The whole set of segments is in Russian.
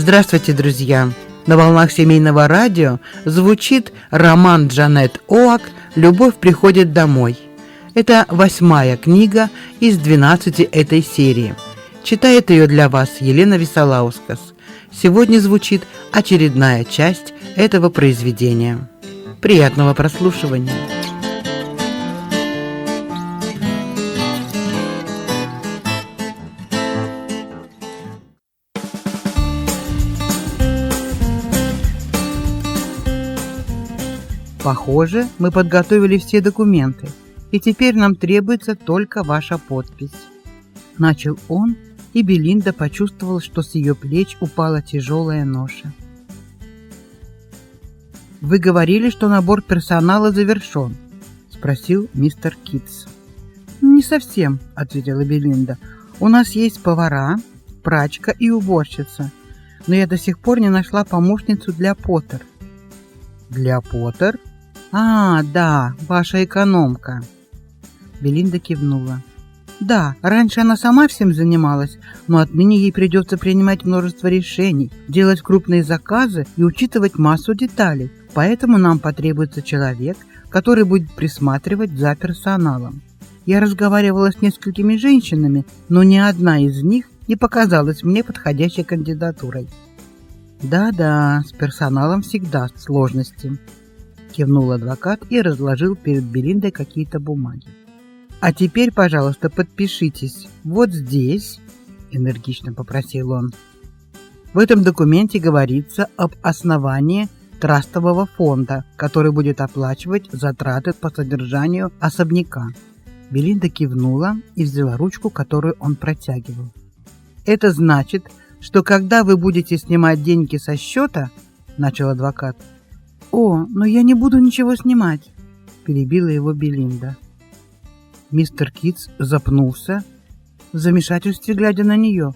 Здравствуйте, друзья! На волнах семейного радио звучит роман Джанет Оак «Любовь приходит домой». Это восьмая книга из 12 этой серии. Читает ее для вас Елена Висолаускас. Сегодня звучит очередная часть этого произведения. Приятного прослушивания! Похоже, мы подготовили все документы, и теперь нам требуется только ваша подпись. Начал он, и Белинда почувствовала, что с ее плеч упала тяжелая ноша. Вы говорили, что набор персонала завершен, спросил мистер Китс. Не совсем, ответила Белинда. У нас есть повара, прачка и уборщица, но я до сих пор не нашла помощницу для Поттер. Для Поттер? А, да, ваша экономка. Белинда кивнула. Да, раньше она сама всем занималась, но отныне ей придется принимать множество решений, делать крупные заказы и учитывать массу деталей. Поэтому нам потребуется человек, который будет присматривать за персоналом. Я разговаривала с несколькими женщинами, но ни одна из них не показалась мне подходящей кандидатурой. Да-да, с персоналом всегда сложности кивнул адвокат и разложил перед Белиндой какие-то бумаги. А теперь, пожалуйста, подпишитесь вот здесь, энергично попросил он. В этом документе говорится об основании трастового фонда, который будет оплачивать затраты по содержанию особняка. Белинда кивнула и взяла ручку, которую он протягивал. Это значит, что когда вы будете снимать деньги со счета, начал адвокат, «О, но я не буду ничего снимать», — перебила его Белинда. Мистер Китс запнулся, в замешательстве глядя на нее.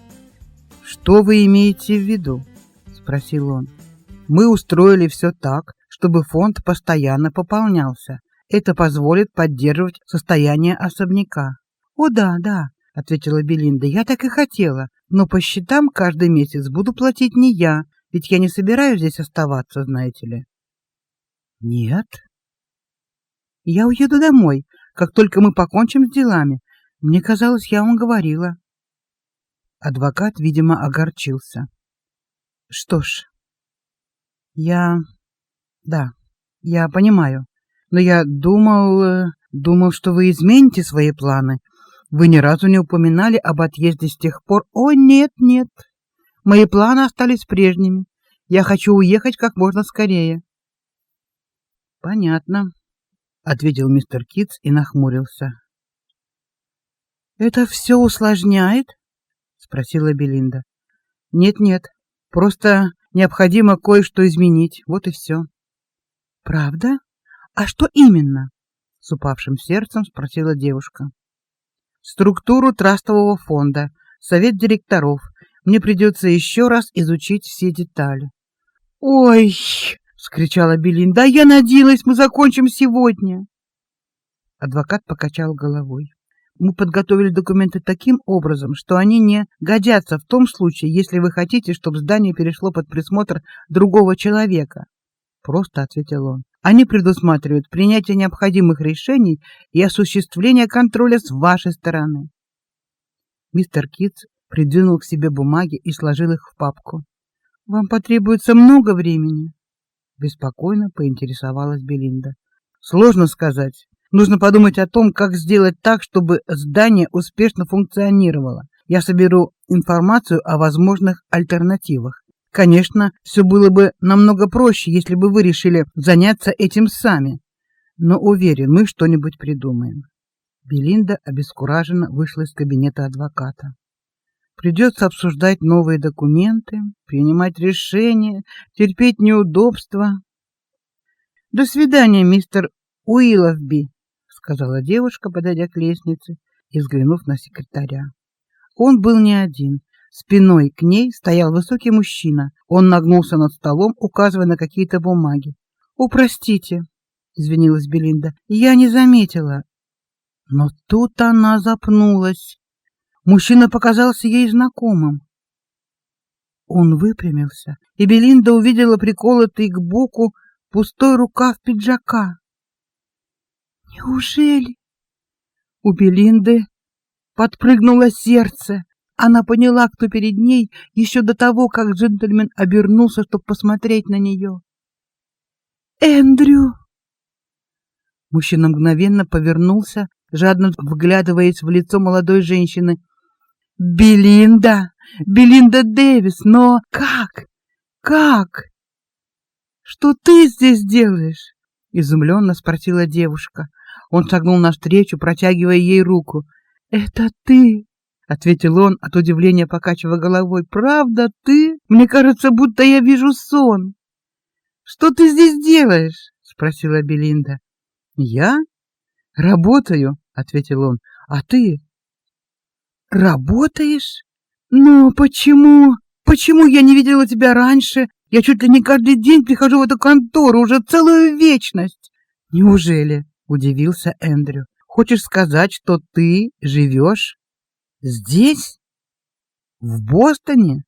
«Что вы имеете в виду?» — спросил он. «Мы устроили все так, чтобы фонд постоянно пополнялся. Это позволит поддерживать состояние особняка». «О, да, да», — ответила Белинда, — «я так и хотела, но по счетам каждый месяц буду платить не я, ведь я не собираюсь здесь оставаться, знаете ли». Нет. Я уеду домой, как только мы покончим с делами. Мне казалось, я вам говорила. Адвокат, видимо, огорчился. Что ж, я... Да, я понимаю. Но я думал... Думал, что вы измените свои планы. Вы ни разу не упоминали об отъезде с тех пор. О, нет, нет. Мои планы остались прежними. Я хочу уехать как можно скорее. Понятно, ответил мистер Китс и нахмурился. Это все усложняет? спросила Белинда. Нет-нет, просто необходимо кое-что изменить, вот и все. Правда? А что именно? с упавшим сердцем спросила девушка. Структуру трастового фонда, совет директоров. Мне придется еще раз изучить все детали. Ой, вскричала Белинда. "Да я надеялась, мы закончим сегодня". Адвокат покачал головой. Мы подготовили документы таким образом, что они не годятся в том случае, если вы хотите, чтобы здание перешло под присмотр другого человека, просто ответил он. Они предусматривают принятие необходимых решений и осуществление контроля с вашей стороны. Мистер Китс придвинул к себе бумаги и сложил их в папку. Вам потребуется много времени беспокойно поинтересовалась Белинда. Сложно сказать. Нужно подумать о том, как сделать так, чтобы здание успешно функционировало. Я соберу информацию о возможных альтернативах. Конечно, все было бы намного проще, если бы вы решили заняться этим сами. Но уверен, мы что-нибудь придумаем. Белинда обескураженно вышла из кабинета адвоката. Придется обсуждать новые документы, принимать решения, терпеть неудобства. До свидания, мистер Уилловби, сказала девушка, подойдя к лестнице и взглянув на секретаря. Он был не один. Спиной к ней стоял высокий мужчина. Он нагнулся над столом, указывая на какие-то бумаги. "О, простите", извинилась Белинда. "Я не заметила". Но тут она запнулась. Мужчина показался ей знакомым. Он выпрямился, и Белинда увидела приколотый к боку пустой рукав пиджака. Неужели? У Белинды подпрыгнуло сердце. Она поняла, кто перед ней, еще до того, как джентльмен обернулся, чтобы посмотреть на нее. Эндрю. Мужчина мгновенно повернулся, жадно вглядываясь в лицо молодой женщины. Белинда, Белинда Дэвис, но как? Как? Что ты здесь делаешь? изумленно спросила девушка. Он шагнул навстречу, протягивая ей руку. "Это ты?" ответил он, от удивления покачивая головой. "Правда ты? Мне кажется, будто я вижу сон". "Что ты здесь делаешь?" спросила Белинда. "Я работаю", ответил он. "А ты?" "Работаешь? Но почему? Почему я не видела тебя раньше? Я чуть ли не каждый день прихожу в эту контору уже целую вечность". "Неужели?" удивился Эндрю. Хочешь сказать, что ты живешь здесь? В Бостоне?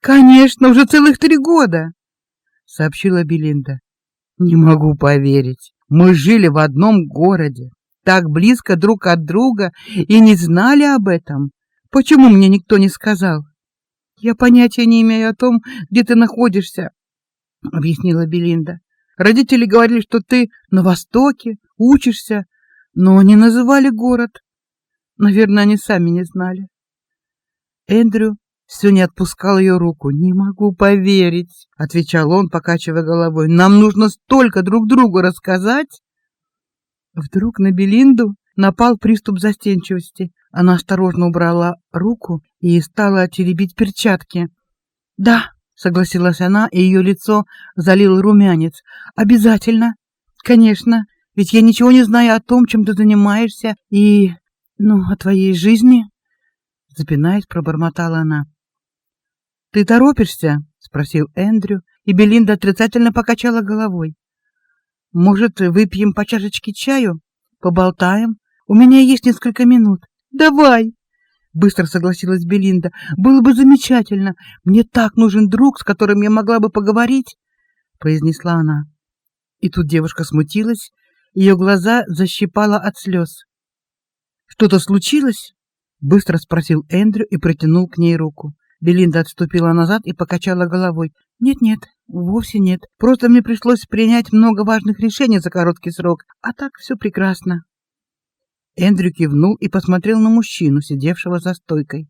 Конечно, уже целых три года, сообщила Белинда. Не могу поверить. Мы жили в одном городе, так близко друг от друга и не знали об этом. Почему мне никто не сказал? Я понятия не имею о том, где ты находишься, объяснила Белинда. Родители говорили, что ты на востоке, учишься, но не называли город. Наверное, они сами не знали. Эндрю все не отпускал ее руку. "Не могу поверить", отвечал он, покачивая головой. "Нам нужно столько друг другу рассказать". Вдруг на Белинду напал приступ застенчивости. Она осторожно убрала руку и стала теребить перчатки. "Да", согласилась она, и ее лицо залил румянец. Обязательно. Конечно, ведь я ничего не знаю о том, чем ты занимаешься и, ну, о твоей жизни, запинаясь, пробормотала она. Ты торопишься? спросил Эндрю, и Белинда отрицательно покачала головой. Может, выпьем по чашечке чаю, поболтаем? У меня есть несколько минут. Давай, быстро согласилась Белинда. Было бы замечательно. Мне так нужен друг, с которым я могла бы поговорить, произнесла она. И тут девушка смутилась, ее глаза защипало от слез. Что-то случилось? быстро спросил Эндрю и протянул к ней руку. Белинда отступила назад и покачала головой. Нет-нет, вовсе нет. Просто мне пришлось принять много важных решений за короткий срок, а так все прекрасно. Эндрю кивнул и посмотрел на мужчину, сидевшего за стойкой.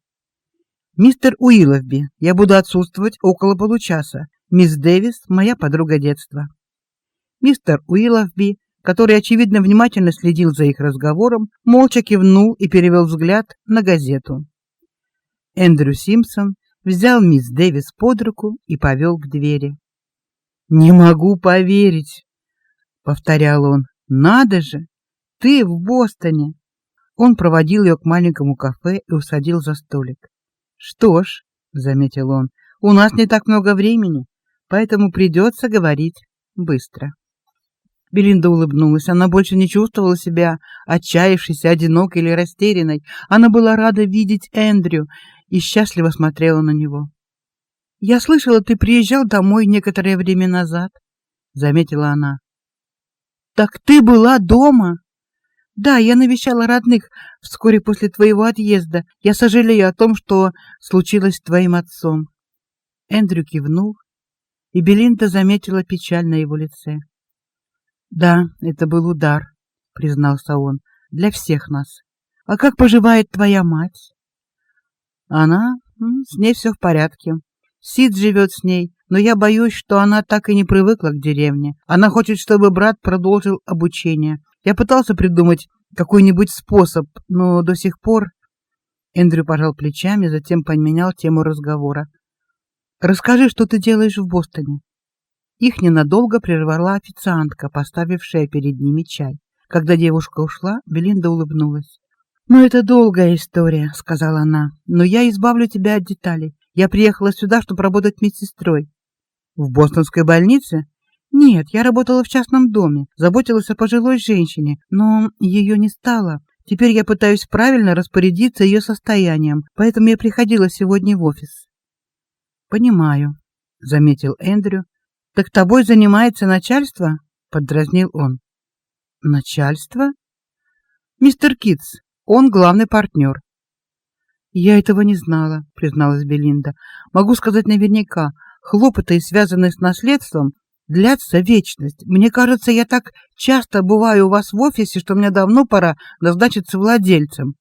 Мистер Уилловби, я буду отсутствовать около получаса. Мисс Дэвис моя подруга детства. Мистер Уилловби, который очевидно внимательно следил за их разговором, молча кивнул и перевел взгляд на газету. Эндрю Симпсон взял мисс Дэвис под руку и повел к двери. "Не могу поверить", повторял он. "Надо же, ты в Бостоне. Он проводил ее к маленькому кафе и усадил за столик. Что ж, заметил он. У нас не так много времени, поэтому придется говорить быстро. Белинда улыбнулась. Она больше не чувствовала себя отчаявшейся, одинокой или растерянной. Она была рада видеть Эндрю и счастливо смотрела на него. Я слышала, ты приезжал домой некоторое время назад, заметила она. Так ты была дома? Да, я навещала родных вскоре после твоего отъезда. Я сожалею о том, что случилось с твоим отцом. Эндрю кивнул, и Белинда заметила печаль на его лице. Да, это был удар, признался он, для всех нас. А как поживает твоя мать? Она, с ней все в порядке. Сид живет с ней, но я боюсь, что она так и не привыкла к деревне. Она хочет, чтобы брат продолжил обучение. Я пытался придумать какой-нибудь способ, но до сих пор Эндрю пожал плечами, затем поменял тему разговора. Расскажи, что ты делаешь в Бостоне. Их ненадолго прервала официантка, поставившая перед ними чай. Когда девушка ушла, Белинда улыбнулась. "Ну это долгая история", сказала она. "Но я избавлю тебя от деталей. Я приехала сюда, чтобы работать медсестрой. В бостонской больнице? Нет, я работала в частном доме, заботилась о пожилой женщине, но ее не стало. Теперь я пытаюсь правильно распорядиться ее состоянием, поэтому я приходила сегодня в офис. Понимаю, заметил Эндрю. Так тобой занимается начальство? поддразнил он. Начальство? Мистер Китс, он главный партнер. Я этого не знала, призналась Белинда. Могу сказать наверняка, хлопоты, связанные с наследством, длятся вечность. Мне кажется, я так часто бываю у вас в офисе, что мне давно пора назначиться владельцем.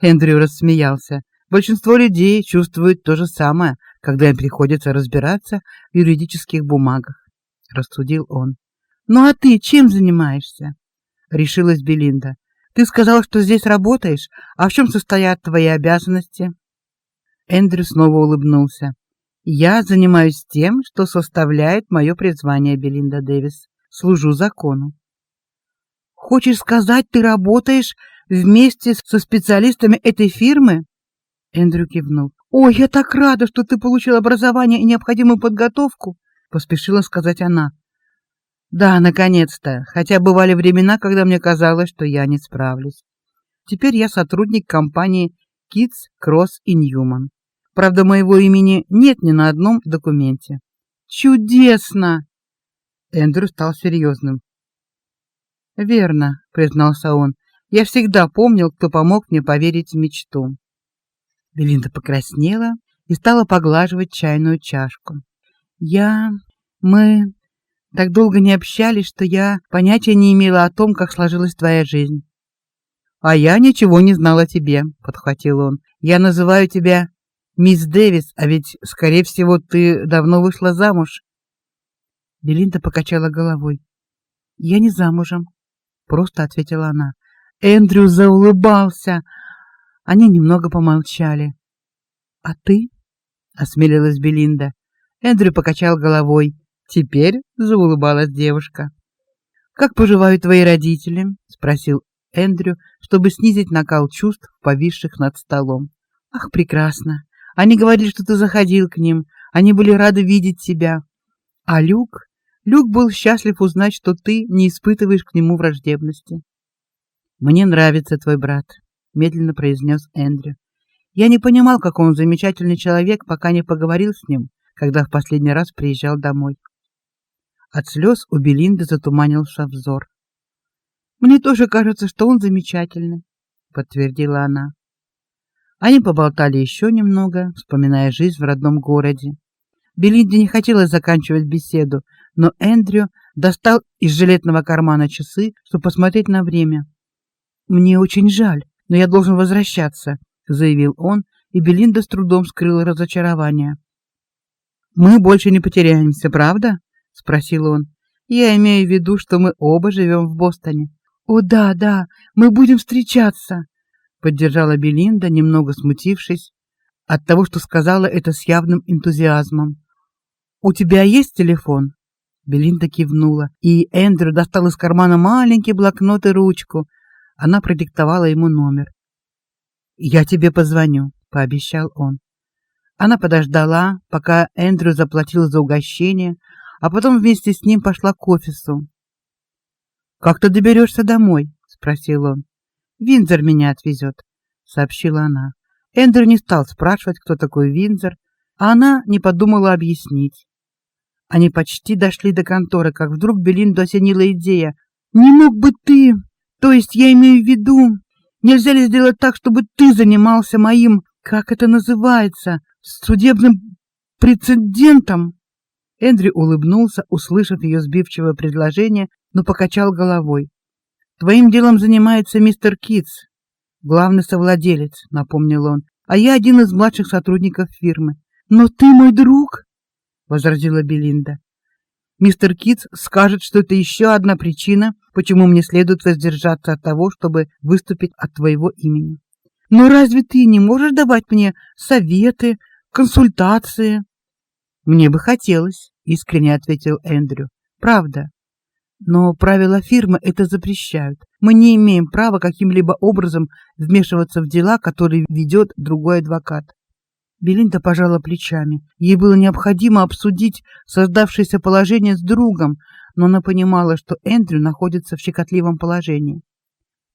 Эндрю рассмеялся. Большинство людей чувствуют то же самое, когда им приходится разбираться в юридических бумагах, рассудил он. Ну а ты чем занимаешься? решилась Белинда. Ты сказала, что здесь работаешь, а в чем состоят твои обязанности? Эндрю снова улыбнулся. Я занимаюсь тем, что составляет мое призвание, Белинда Дэвис. Служу закону. Хочешь сказать, ты работаешь вместе со специалистами этой фирмы? Эндрю кивнул. Ой, я так рада, что ты получил образование и необходимую подготовку, поспешила сказать она. Да, наконец-то. Хотя бывали времена, когда мне казалось, что я не справлюсь. Теперь я сотрудник компании Kids Cross и Newman. Правда, моего имени нет ни на одном документе. Чудесно. Эндрю стал серьезным. Верно, признался он. Я всегда помнил, кто помог мне поверить в мечту. Белинда покраснела и стала поглаживать чайную чашку. Я мы так долго не общались, что я понятия не имела о том, как сложилась твоя жизнь. А я ничего не знала о тебе, подхватил он. Я называю тебя мисс Дэвис, а ведь, скорее всего, ты давно вышла замуж. Белинда покачала головой. Я не замужем, просто ответила она. Эндрю заулыбался. Они немного помолчали. А ты? осмелилась Белинда. Эндрю покачал головой. Теперь заулыбалась девушка. Как поживают твои родители? спросил Эндрю, чтобы снизить накал чувств, повисших над столом. Ах, прекрасно. Они говорили, что ты заходил к ним. Они были рады видеть тебя. А Люк, Люк был счастлив узнать, что ты не испытываешь к нему враждебности. Мне нравится твой брат, медленно произнес Эндрю. Я не понимал, какой он замечательный человек, пока не поговорил с ним, когда в последний раз приезжал домой. От слез у Белинды затуманился взор. Мне тоже кажется, что он замечательный, подтвердила она. Они поболтали еще немного, вспоминая жизнь в родном городе. Белинде не хотелось заканчивать беседу, но Эндрю достал из жилетного кармана часы, чтобы посмотреть на время. Мне очень жаль, но я должен возвращаться, заявил он, и Белинда с трудом скрыла разочарование. Мы больше не потеряемся, правда? Спросил он. Я имею в виду, что мы оба живем в Бостоне. О да, да, мы будем встречаться, поддержала Белинда, немного смутившись от того, что сказала это с явным энтузиазмом. У тебя есть телефон? Белинда кивнула, и Эндрю достал из кармана маленький блокнот и ручку. Она продиктовала ему номер. "Я тебе позвоню", пообещал он. Она подождала, пока Эндрю заплатил за угощение, а потом вместе с ним пошла к офису. Как ты доберешься домой? спросил он. Винзер меня отвезет», — сообщила она. Эндрю не стал спрашивать, кто такой Винзер, а она не подумала объяснить. Они почти дошли до конторы, как вдруг Белинду осенила идея. «Не мог бы ты, то есть я имею в виду, нельзя ли сделать так, чтобы ты занимался моим, как это называется, судебным прецедентом?» Эндрю улыбнулся, услышав ее сбивчивое предложение, но покачал головой. Твоим делом занимается мистер Китс, главный совладелец, напомнил он. А я один из младших сотрудников фирмы. Но ты мой друг, возразила Белинда. Мистер Китс скажет, что это еще одна причина, почему мне следует воздержаться от того, чтобы выступить от твоего имени. Но разве ты не можешь давать мне советы, консультации? Мне бы хотелось, искренне ответил Эндрю. Правда. Но правила фирмы это запрещают. Мы не имеем права каким-либо образом вмешиваться в дела, которые ведет другой адвокат. Белинда пожала плечами. Ей было необходимо обсудить создавшееся положение с другом, но она понимала, что Эндрю находится в щекотливом положении.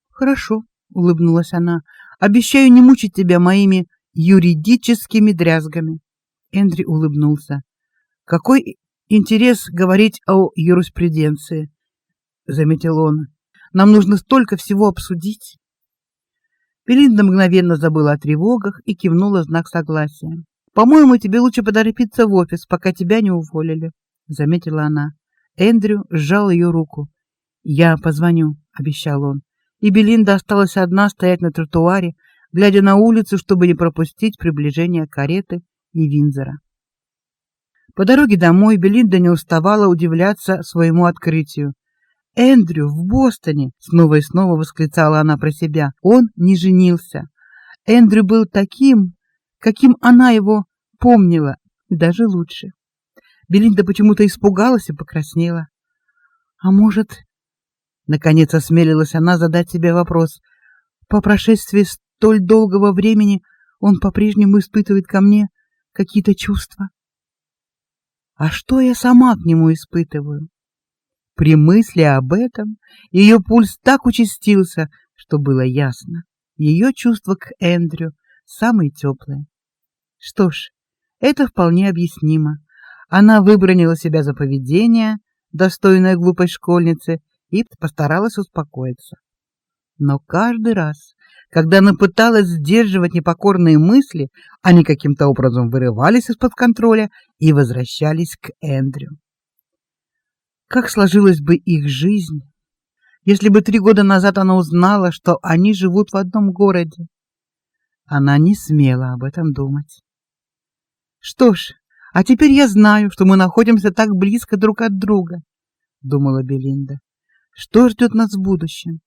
Хорошо, улыбнулась она. Обещаю не мучить тебя моими юридическими дрязгами. Эндрю улыбнулся. Какой интерес говорить о юриспруденции, заметил он. Нам нужно столько всего обсудить. Белинда мгновенно забыла о тревогах и кивнула знак согласия. По-моему, тебе лучше поторопиться в офис, пока тебя не уволили, заметила она. Эндрю сжал ее руку. Я позвоню, обещал он. И Белинда осталась одна стоять на тротуаре, глядя на улицу, чтобы не пропустить приближение кареты и Винзера. По дороге домой Белинда не уставала удивляться своему открытию. Эндрю в Бостоне, снова и снова восклицала она про себя. Он не женился. Эндрю был таким, каким она его помнила, даже лучше. Белинда почему-то испугалась и покраснела. А может, наконец осмелилась она задать себе вопрос: по прошествии столь долгого времени он по-прежнему испытывает ко мне какие-то чувства? А что я сама к нему испытываю? При мысли об этом ее пульс так участился, что было ясно. Ее чувства к Эндрю самые теплые. Что ж, это вполне объяснимо. Она выбронила себя за поведение, достойное глупой школьницы, и постаралась успокоиться. Но каждый раз, когда она пыталась сдерживать непокорные мысли, они каким-то образом вырывались из-под контроля и возвращались к Эндрю. Как сложилась бы их жизнь, если бы три года назад она узнала, что они живут в одном городе? Она не смела об этом думать. Что ж, а теперь я знаю, что мы находимся так близко друг от друга, думала Белинда. Что ждет нас в будущем?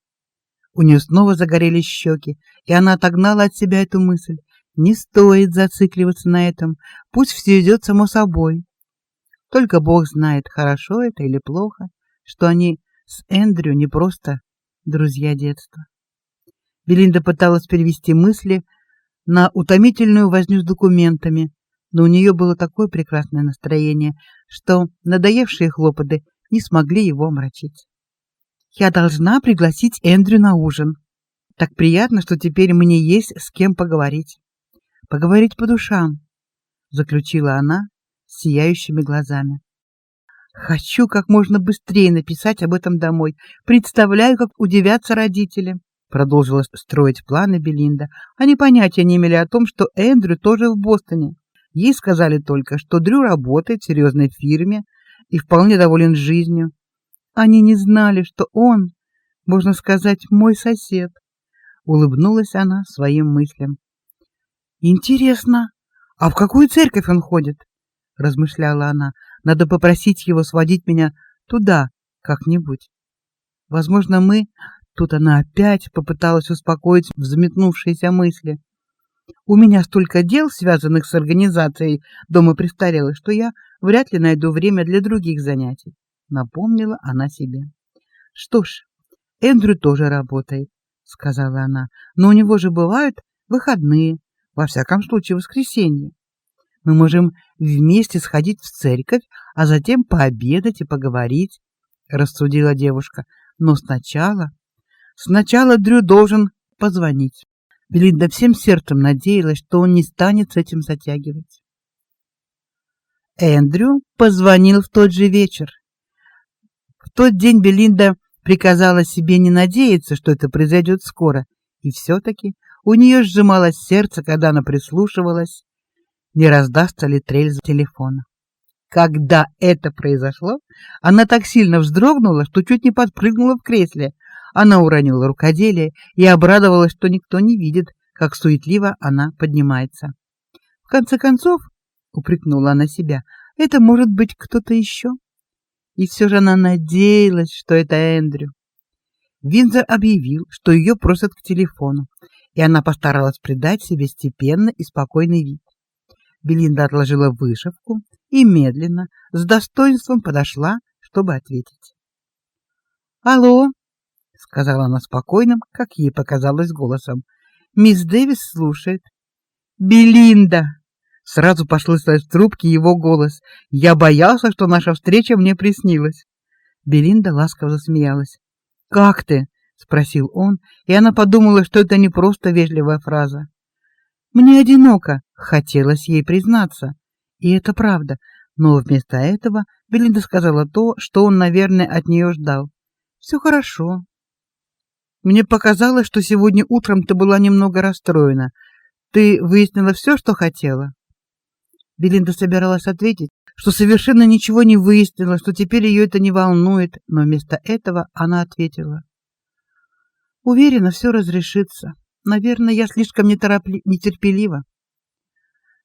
У нее снова загорелись щеки, и она отогнала от себя эту мысль. Не стоит зацикливаться на этом, пусть все идет само собой. Только Бог знает, хорошо это или плохо, что они с Эндрю не просто друзья детства. Белинда пыталась перевести мысли на утомительную возню с документами, но у нее было такое прекрасное настроение, что надоевшие хлопоты не смогли его омрачить. Я должна пригласить Эндрю на ужин. Так приятно, что теперь мне есть с кем поговорить. Поговорить по душам, заключила она с сияющими глазами. Хочу как можно быстрее написать об этом домой. Представляю, как удивятся родители. Продолжила строить планы Белинда. Они понятия не имели о том, что Эндрю тоже в Бостоне. Ей сказали только, что Дрю работает в серьезной фирме и вполне доволен жизнью. Они не знали, что он, можно сказать, мой сосед. Улыбнулась она своим мыслям. Интересно, а в какую церковь он ходит? размышляла она. Надо попросить его сводить меня туда как-нибудь. Возможно, мы Тут она опять попыталась успокоить взметнувшиеся мысли. У меня столько дел, связанных с организацией дома престарелых, что я вряд ли найду время для других занятий, напомнила она себе. Что ж, Эндрю тоже работает, сказала она. Но у него же бывают выходные, во всяком случае воскресенье. Мы можем вместе сходить в церковь, а затем пообедать и поговорить, рассудила девушка. Но сначала сначала Дрю должен позвонить. Белинда всем сердцем надеялась, что он не станет с этим затягивать. Эндрю позвонил в тот же вечер. В тот день Белинда приказала себе не надеяться, что это произойдет скоро, и все таки у нее сжималось сердце, когда она прислушивалась, не раздастся ли трель за телефона. Когда это произошло, она так сильно вздрогнула, что чуть не подпрыгнула в кресле. Она уронила рукоделие и обрадовалась, что никто не видит, как суетливо она поднимается. В конце концов, упрекнула она себя, это может быть кто-то еще. И все же она надеялась, что это Эндрю. Винзер объявил, что ее просят к телефону, и она постаралась придать себе степенный и спокойный вид. Белинда отложила вышивку и медленно, с достоинством подошла, чтобы ответить. "Алло", сказала она спокойным, как ей показалось, голосом. "Мисс Дэвис слушает". "Белинда", сразу послышался из трубки его голос. "Я боялся, что наша встреча мне приснилась". Белинда ласково засмеялась. "Как ты?" спросил он, и она подумала, что это не просто вежливая фраза. Мне одиноко, хотелось ей признаться, И это правда, но вместо этого Белинда сказала то, что он, наверное, от нее ждал. «Все хорошо. Мне показалось, что сегодня утром ты была немного расстроена. Ты выяснила все, что хотела?» Белинда собиралась ответить, что совершенно ничего не выяснила, что теперь ее это не волнует, но вместо этого она ответила: "Уверена, все разрешится. Наверное, я слишком неторопли... нетерпелива".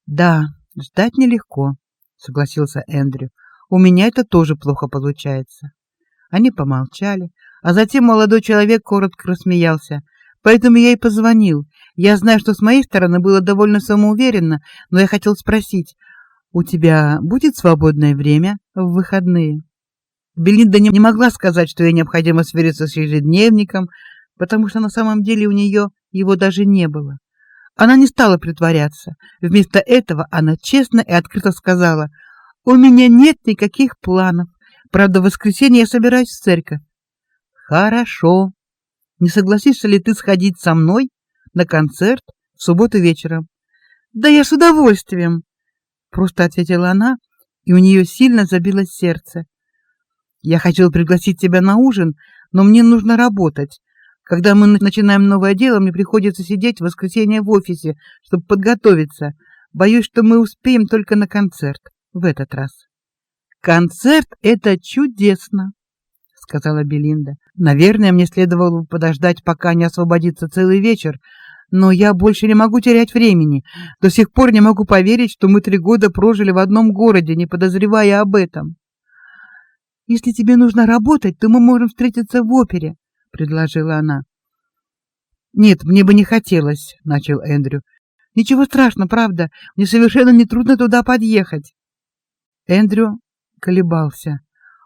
"Да, ждать нелегко", согласился Эндрю. "У меня это тоже плохо получается". Они помолчали, а затем молодой человек коротко рассмеялся. Поэтому я и позвонил. Я знаю, что с моей стороны было довольно самоуверенно, но я хотел спросить, у тебя будет свободное время в выходные? Белинда не могла сказать, что ей необходимо свериться с ежедневником, потому что на самом деле у нее его даже не было. Она не стала притворяться. Вместо этого она честно и открыто сказала: "У меня нет никаких планов. Правда, в воскресенье я собираюсь в церковь". "Хорошо. Не согласишься ли ты сходить со мной на концерт в субботу вечером?" "Да я с удовольствием", просто ответила она, и у нее сильно забилось сердце. Я хотел пригласить тебя на ужин, но мне нужно работать. Когда мы начинаем новое дело, мне приходится сидеть в воскресенье в офисе, чтобы подготовиться. Боюсь, что мы успеем только на концерт в этот раз. Концерт это чудесно, сказала Белинда. Наверное, мне следовало бы подождать, пока не освободится целый вечер, но я больше не могу терять времени. До сих пор не могу поверить, что мы три года прожили в одном городе, не подозревая об этом. Если тебе нужно работать, то мы можем встретиться в опере, предложила она. Нет, мне бы не хотелось, начал Эндрю. Ничего страшного, правда. Мне совершенно не трудно туда подъехать. Эндрю колебался.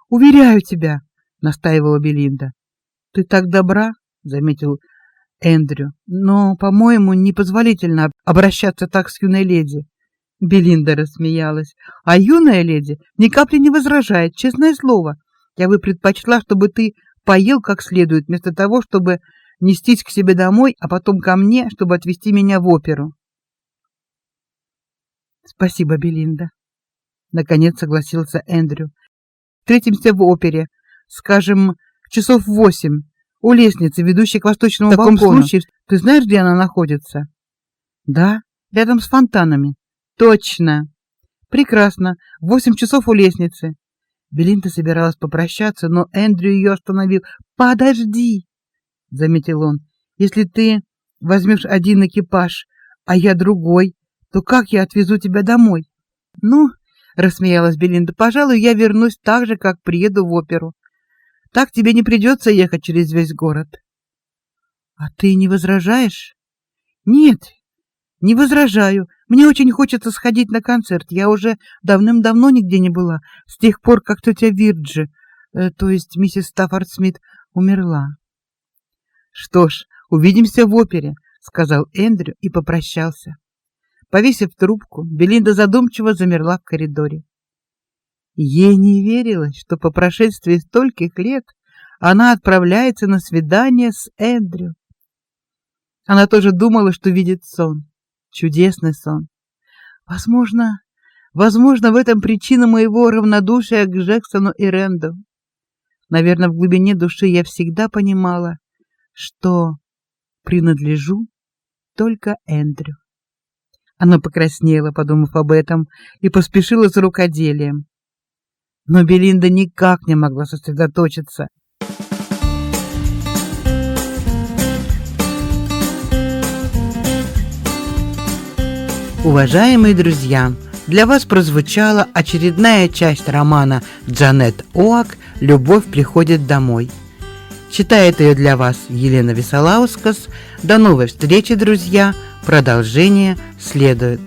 Уверяю тебя, настаивала Белинда. Ты так добра, заметил Эндрю. Но, по-моему, непозволительно обращаться так с юной леди. Белинда рассмеялась. А юная леди ни капли не возражает, честное слово. Я бы предпочла, чтобы ты поел как следует, вместо того, чтобы нестись к себе домой, а потом ко мне, чтобы отвезти меня в оперу. Спасибо, Белинда. Наконец согласился Эндрю. Встретимся в опере, скажем, часов в восемь у лестницы, ведущей к восточному балкону. В таком балкону. случае, ты знаешь, где она находится? Да, рядом с фонтанами. Точно. Прекрасно. Восемь часов у лестницы. Белинда собиралась попрощаться, но Эндрю ее остановил. Подожди, заметил он. Если ты возьмешь один экипаж, а я другой, то как я отвезу тебя домой? Ну, рассмеялась Белинда. Пожалуй, я вернусь так же, как приеду в оперу. Так тебе не придется ехать через весь город. А ты не возражаешь? Нет, не возражаю. Мне очень хочется сходить на концерт. Я уже давным-давно нигде не была, с тех пор, как тетя Вирджи, э, то есть миссис Стаффорд Смит, умерла. Что ж, увидимся в опере, сказал Эндрю и попрощался. Повесив трубку, Белинда задумчиво замерла в коридоре. Ей не верилось, что по прошествии стольких лет она отправляется на свидание с Эндрю. Она тоже думала, что видит сон, чудесный сон. Возможно, возможно, в этом причина моего равнодушия к Джексону и Ренду. Наверное, в глубине души я всегда понимала, что принадлежу только Эндрю. Она покраснела, подумав об этом, и поспешила за рукоделием. Но Белинда никак не могла сосредоточиться. Уважаемые друзья, для вас прозвучала очередная часть романа Джанет Оак «Любовь приходит домой». Читает ее для вас Елена Висолаускас. До новой встречи, друзья. Продолжение следует.